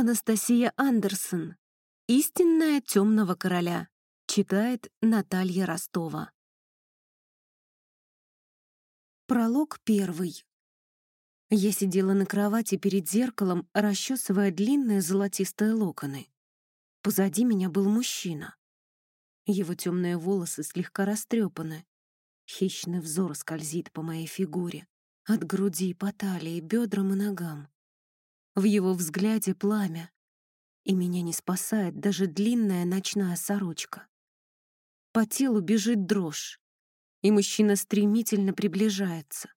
Анастасия Андерсон. «Истинная темного короля». Читает Наталья Ростова. Пролог первый. Я сидела на кровати перед зеркалом, расчесывая длинные золотистые локоны. Позади меня был мужчина. Его темные волосы слегка растрепаны. Хищный взор скользит по моей фигуре, от груди по талии, бедрам и ногам. В его взгляде пламя, и меня не спасает даже длинная ночная сорочка. По телу бежит дрожь, и мужчина стремительно приближается.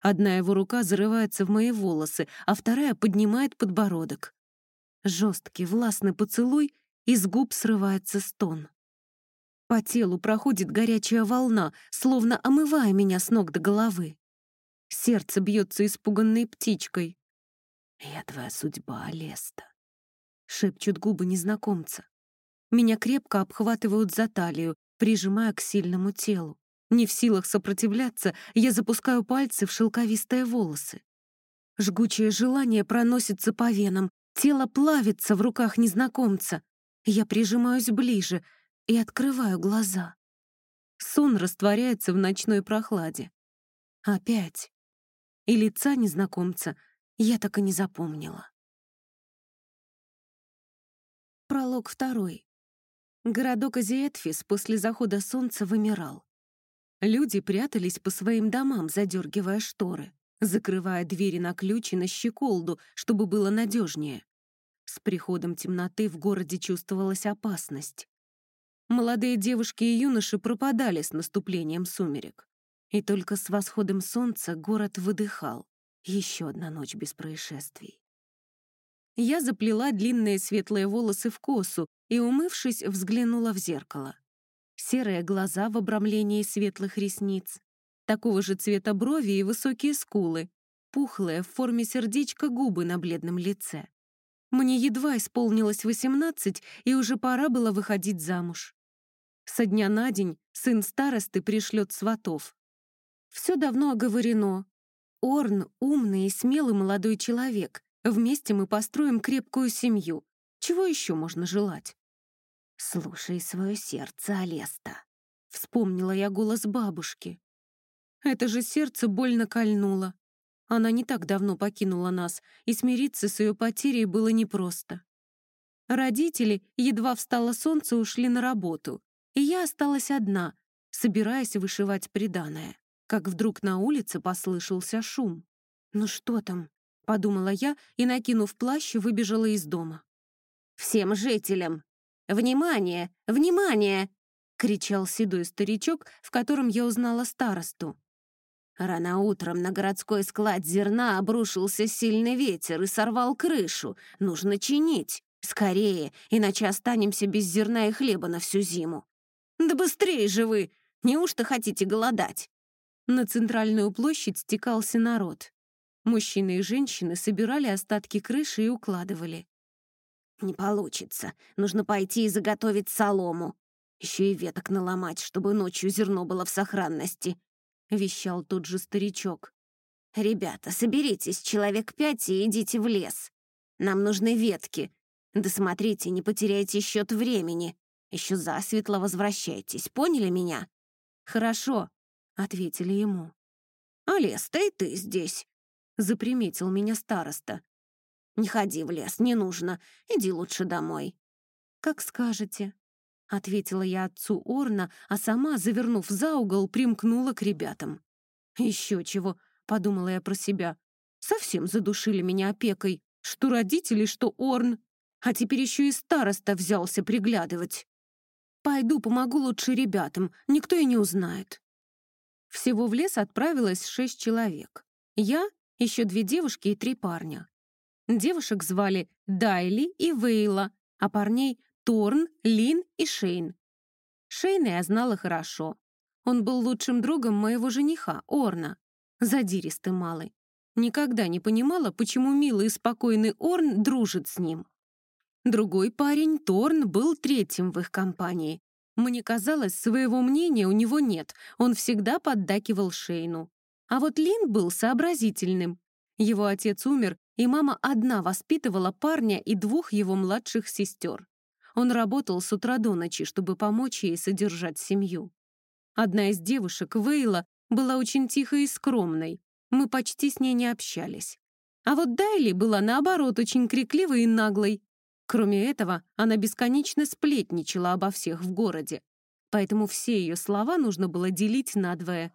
Одна его рука зарывается в мои волосы, а вторая поднимает подбородок. Жесткий, властный поцелуй, и с губ срывается стон. По телу проходит горячая волна, словно омывая меня с ног до головы. Сердце бьется испуганной птичкой. «Я твоя судьба, Алеста», — шепчут губы незнакомца. Меня крепко обхватывают за талию, прижимая к сильному телу. Не в силах сопротивляться, я запускаю пальцы в шелковистые волосы. Жгучее желание проносится по венам, тело плавится в руках незнакомца. Я прижимаюсь ближе и открываю глаза. Сон растворяется в ночной прохладе. Опять. И лица незнакомца — я так и не запомнила. Пролог второй. Городок Азиэтфис после захода солнца вымирал. Люди прятались по своим домам, задергивая шторы, закрывая двери на ключ и на щеколду, чтобы было надежнее. С приходом темноты в городе чувствовалась опасность. Молодые девушки и юноши пропадали с наступлением сумерек. И только с восходом солнца город выдыхал. Еще одна ночь без происшествий. Я заплела длинные светлые волосы в косу и, умывшись, взглянула в зеркало. Серые глаза в обрамлении светлых ресниц, такого же цвета брови и высокие скулы, пухлые в форме сердечка губы на бледном лице. Мне едва исполнилось восемнадцать, и уже пора было выходить замуж. Со дня на день сын старосты пришлет сватов. Все давно оговорено, Орн — умный и смелый молодой человек. Вместе мы построим крепкую семью. Чего еще можно желать? «Слушай свое сердце, Алеста», — вспомнила я голос бабушки. Это же сердце больно кольнуло. Она не так давно покинула нас, и смириться с ее потерей было непросто. Родители, едва встало солнце, ушли на работу, и я осталась одна, собираясь вышивать приданое как вдруг на улице послышался шум. «Ну что там?» — подумала я и, накинув плащ, выбежала из дома. «Всем жителям! Внимание! Внимание!» — кричал седой старичок, в котором я узнала старосту. Рано утром на городской склад зерна обрушился сильный ветер и сорвал крышу. Нужно чинить. Скорее, иначе останемся без зерна и хлеба на всю зиму. Да быстрее же вы! Неужто хотите голодать? На центральную площадь стекался народ. Мужчины и женщины собирали остатки крыши и укладывали. «Не получится. Нужно пойти и заготовить солому. Еще и веток наломать, чтобы ночью зерно было в сохранности», — вещал тот же старичок. «Ребята, соберитесь, человек пять, и идите в лес. Нам нужны ветки. Да смотрите, не потеряйте счет времени. Еще засветло возвращайтесь, поняли меня?» «Хорошо», ответили ему. «А лес-то и ты здесь», — заприметил меня староста. «Не ходи в лес, не нужно. Иди лучше домой». «Как скажете», — ответила я отцу Орна, а сама, завернув за угол, примкнула к ребятам. «Еще чего», — подумала я про себя. «Совсем задушили меня опекой. Что родители, что Орн. А теперь еще и староста взялся приглядывать. Пойду помогу лучше ребятам, никто и не узнает». Всего в лес отправилось шесть человек. Я, еще две девушки и три парня. Девушек звали Дайли и Вейла, а парней — Торн, Лин и Шейн. Шейна я знала хорошо. Он был лучшим другом моего жениха, Орна. Задиристый малый. Никогда не понимала, почему милый и спокойный Орн дружит с ним. Другой парень, Торн, был третьим в их компании. Мне казалось, своего мнения у него нет, он всегда поддакивал Шейну. А вот Лин был сообразительным. Его отец умер, и мама одна воспитывала парня и двух его младших сестер. Он работал с утра до ночи, чтобы помочь ей содержать семью. Одна из девушек, Вейла, была очень тихой и скромной. Мы почти с ней не общались. А вот Дайли была, наоборот, очень крикливой и наглой. Кроме этого, она бесконечно сплетничала обо всех в городе. Поэтому все ее слова нужно было делить надвое.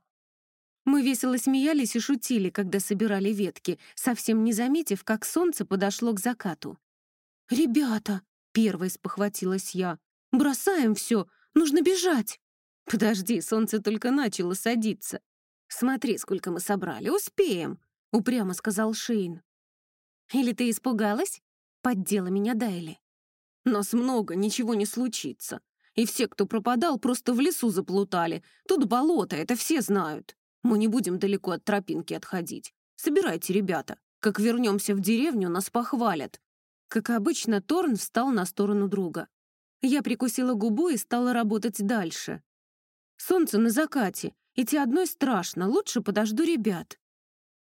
Мы весело смеялись и шутили, когда собирали ветки, совсем не заметив, как солнце подошло к закату. «Ребята!» — первой спохватилась я. «Бросаем все! Нужно бежать!» «Подожди, солнце только начало садиться. Смотри, сколько мы собрали, успеем!» — упрямо сказал Шейн. «Или ты испугалась?» — поддела меня Дайли. «Нас много, ничего не случится. И все, кто пропадал, просто в лесу заплутали. Тут болото, это все знают. Мы не будем далеко от тропинки отходить. Собирайте, ребята. Как вернемся в деревню, нас похвалят». Как обычно, Торн встал на сторону друга. Я прикусила губу и стала работать дальше. Солнце на закате. Идти одной страшно, лучше подожду ребят.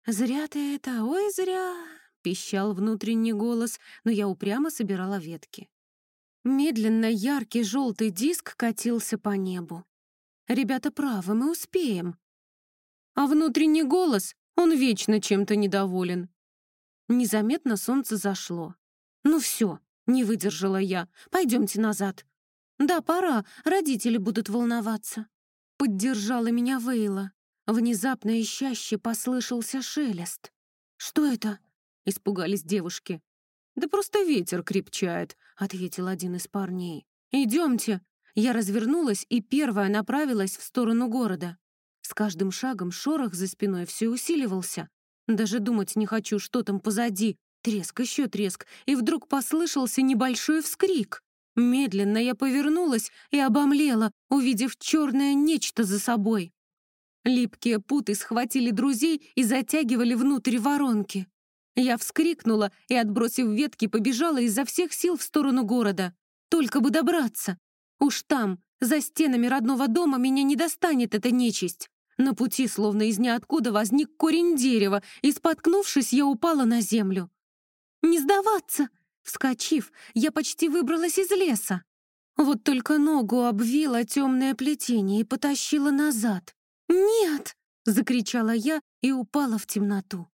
«Зря ты это, ой, зря!» — пищал внутренний голос, но я упрямо собирала ветки. Медленно яркий желтый диск катился по небу. «Ребята правы, мы успеем». А внутренний голос, он вечно чем-то недоволен. Незаметно солнце зашло. «Ну все, не выдержала я. Пойдемте назад». «Да, пора, родители будут волноваться». Поддержала меня Вейла. Внезапно ищаще послышался шелест. «Что это?» — испугались девушки. «Да просто ветер крепчает», — ответил один из парней. «Идемте». Я развернулась и первая направилась в сторону города. С каждым шагом шорох за спиной все усиливался. Даже думать не хочу, что там позади. Треск, еще треск, и вдруг послышался небольшой вскрик. Медленно я повернулась и обомлела, увидев черное нечто за собой. Липкие путы схватили друзей и затягивали внутрь воронки. Я вскрикнула и, отбросив ветки, побежала изо всех сил в сторону города. Только бы добраться. Уж там, за стенами родного дома, меня не достанет эта нечисть. На пути, словно из ниоткуда, возник корень дерева, и, споткнувшись, я упала на землю. «Не сдаваться!» Вскочив, я почти выбралась из леса. Вот только ногу обвила темное плетение и потащила назад. «Нет!» — закричала я и упала в темноту.